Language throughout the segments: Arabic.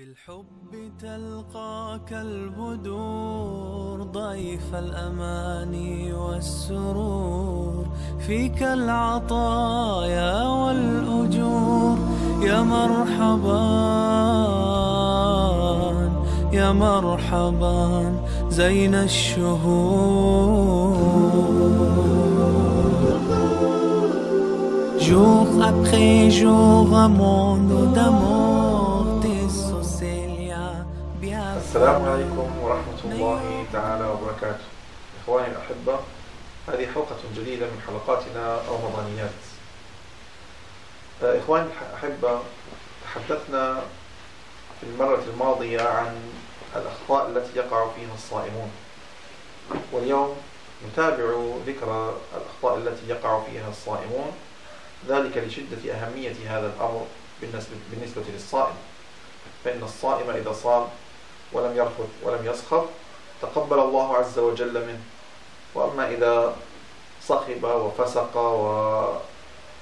بالحب تلقاك البدور ضيف الأماني والسرور. فيك العطايا والأجور. يا مرحبا يا مرحبا زين الشهور. après jour, un monde d'amour السلام عليكم ورحمة الله تعالى وبركاته. إخواني الأحبة هذه حلقة جديدة من حلقاتنا الرمضانيات آه، إخواني الأحبة تحدثنا في المرة الماضية عن الأخطاء التي يقع فيها الصائمون. واليوم نتابع ذكر الأخطاء التي يقع فيها الصائمون ذلك لشدة أهمية هذا الأمر بالنسبة, بالنسبة للصائم. فإن الصائم إذا صام ولم يرفض ولم يسخط تقبل الله عز وجل منه. وأما إذا صخب وفسق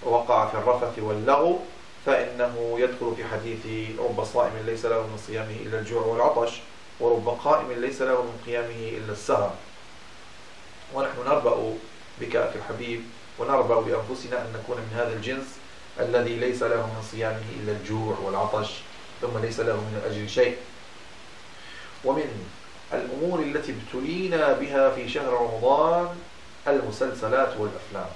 ووقع في الرفث واللغو فإنه يدخل في حديث رب صائم ليس له من صيامه إلا الجوع والعطش ورب قائم ليس له من قيامه إلا السهر. ونحن نربأ بك أخي الحبيب ونربأ بأنفسنا أن نكون من هذا الجنس الذي ليس له من صيامه إلا الجوع والعطش ثم ليس له من الأجر شيء. ومن الأمور التي ابتلينا بها في شهر رمضان المسلسلات والأفلام.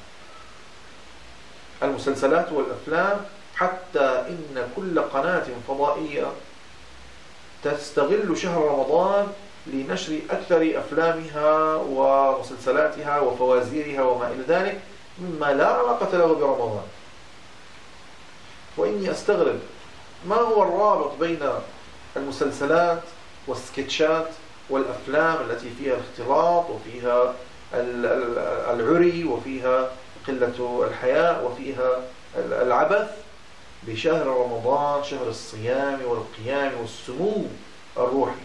المسلسلات والأفلام حتى إن كل قناة فضائية تستغل شهر رمضان لنشر أكثر أفلامها ومسلسلاتها وفوازيرها وما إلى ذلك مما لا علاقة له برمضان. وإني أستغرب ما هو الرابط بين المسلسلات والسكتشات والأفلام التي فيها الاختلاط وفيها العري وفيها قلة الحياء وفيها العبث. بشهر رمضان شهر الصيام والقيام والسمو الروحي.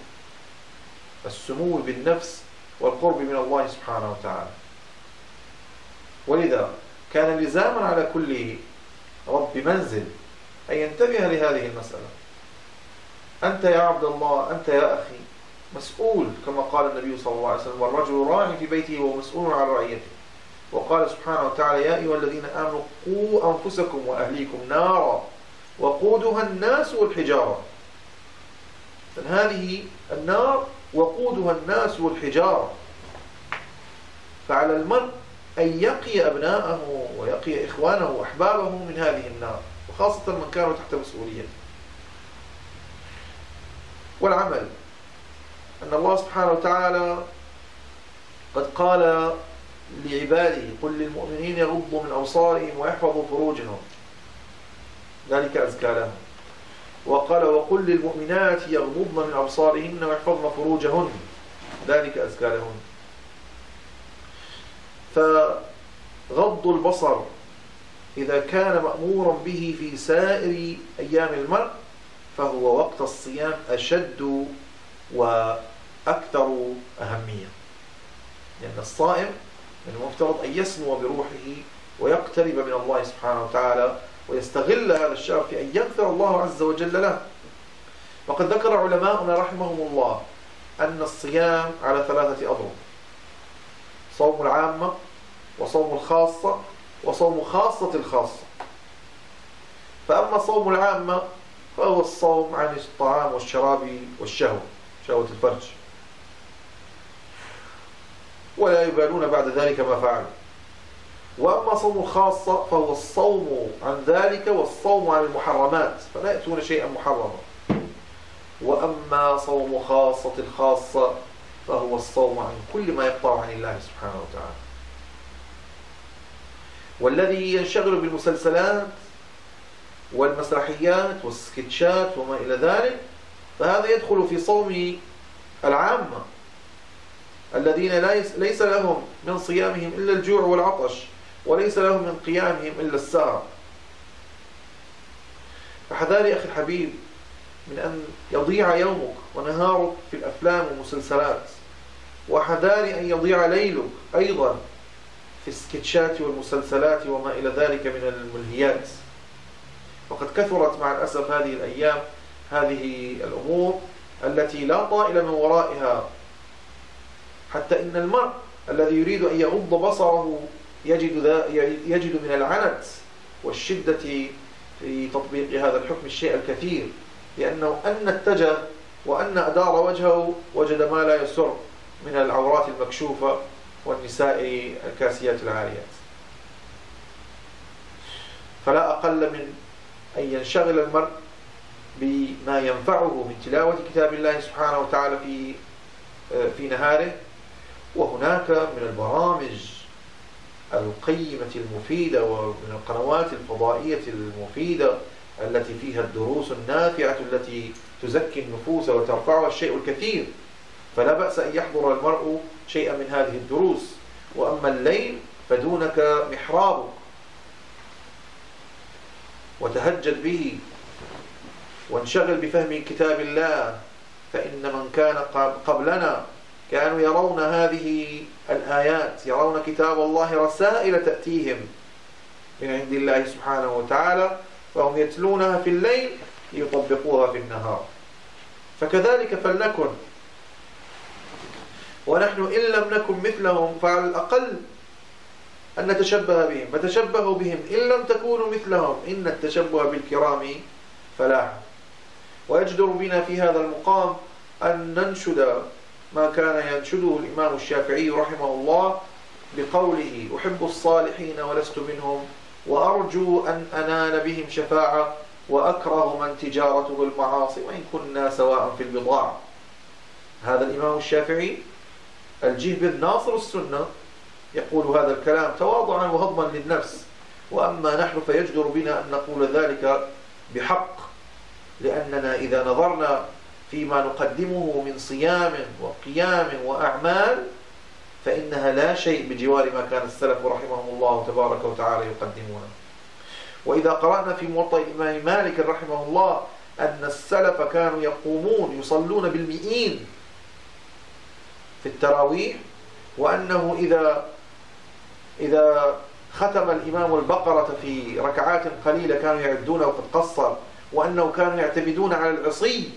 السمو بالنفس والقرب من الله سبحانه وتعالى. ولذا كان لزاما على كل رب منزل أن ينتبه لهذه المسألة. أنت يا عبد الله أنت يا أخي. مسؤول كما قال النبي صلى الله عليه وسلم والرجل راع في بيته ومسؤول عن رعيته. وقال سبحانه وتعالى يا أيها الذين آمنوا قوا أنفسكم وأهليكم نارا وقودها الناس والحجارة. هذه النار وقودها الناس والحجارة. فعلى المرء أن يقي أبناءه ويقي إخوانه وأحبابه من هذه النار وخاصة من كانوا تحت مسؤوليته. والعمل. أن الله سبحانه وتعالى قد قال لعباده قل للمؤمنين يغضوا من أبصارهم ويحفظوا فروجهم. ذلك أزكى لهم. وقال وقل للمؤمنات يغضضن من أبصارهن ويحفظن فروجهن. ذلك أزكى لهن فغض البصر إذا كان مأمورا به في سائر أيام المرء فهو وقت الصيام أشد وأكثر أهمية. لأن الصائم من المفترض أن يسمو بروحه ويقترب من الله سبحانه وتعالى ويستغل هذا الشهر في أن يغفر الله عز وجل له. وقد ذكر علماؤنا رحمهم الله أن الصيام على ثلاثة أضرب صوم العامة وصوم الخاصة وصوم خاصة الخاصة. فأما صوم العامة فهو الصوم عن الطعام والشراب والشهوة شهوة الفرج. ولا يبالون بعد ذلك ما فعلوا. وأما صوم الخاصة فهو الصوم عن ذلك والصوم عن المحرمات فلا يأتون شيئا محرما. وأما صوم خاصة الخاصة فهو الصوم عن كل ما يقطع عن الله سبحانه وتعالى. والذي ينشغل بالمسلسلات والمسرحيات والسكتشات وما إلى ذلك فهذا يدخل في صوم العامة الذين ليس لهم من صيامهم إلا الجوع والعطش وليس لهم من قيامهم إلا السهر. فحذاري أخي الحبيب من أن يضيع يومك ونهارك في الأفلام والمسلسلات وحذاري أن يضيع ليلك أيضا في السكتشات والمسلسلات وما إلى ذلك من الملهيات. وقد كثرت مع الأسف هذه الأيام هذه الأمور التي لا طائل من ورائها. حتى إن المرء الذي يريد أن يغض بصره يجد, يجد من العنت والشدة في تطبيق هذا الحكم الشيء الكثير لأنه أن اتجه وأن أدار وجهه وجد ما لا يسر من العورات المكشوفة والنساء الكاسيات العاريات. فلا أقل من أن ينشغل المرء بما ينفعه من تلاوة كتاب الله سبحانه وتعالى في في نهاره. وهناك من البرامج القيمة المفيدة ومن القنوات الفضائية المفيدة التي فيها الدروس النافعة التي تزكي النفوس وترفعها الشيء الكثير. فلا بأس أن يحضر المرء شيئا من هذه الدروس. وأما الليل فدونك محرابك وتهجد به وانشغل بفهم كتاب الله فإن من كان قبلنا كانوا يرون هذه الآيات يرون كتاب الله رسائل تأتيهم من عند الله سبحانه وتعالى فهم يتلونها في الليل ليطبقوها في النهار. فكذلك فلنكن. ونحن إن لم نكن مثلهم فعلى الأقل أن نتشبه بهم فتشبهوا بهم. إن لم تكونوا مثلهم إن التشبه بالكرام فلاح ويجدر بنا في هذا المقام أن ننشد ما كان ينشده الإمام الشافعي رحمه الله بقوله أحب الصالحين ولست منهم وأرجو أن أنال بهم شفاعة وأكره من تجارته المعاصي وإن كنا سواء في البضاعة. هذا الإمام الشافعي الجهبذ ناصر السنة يقول هذا الكلام تواضعا وهضما للنفس. وأما نحن فيجدر بنا أن نقول ذلك بحق لأننا إذا نظرنا فيما نقدمه من صيام وقيام وأعمال فإنها لا شيء بجوار ما كان السلف رحمهم الله تبارك وتعالى يقدمونه وإذا قرأنا في موطأ الإمام مالك رحمه الله أن السلف كانوا يقومون يصلون بالمئين في التراويح وأنه إذا إذا ختم الإمام البقرة في ركعات قليلة كانوا يعدون وقد قصر وأنه كانوا يعتمدون على العصي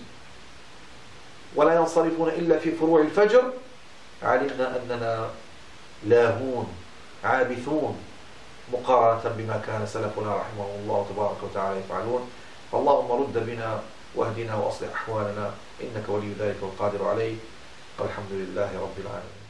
ولا ينصرفون إلا في فروع الفجر علمنا أننا لاهون عابثون مقارنة بما كان سلفنا رحمه الله تبارك وتعالى يفعلون. فاللهم رد بنا واهدنا وأصلح أحوالنا إنك ولي ذلك والقادر عليه. والحمد لله رب العالمين.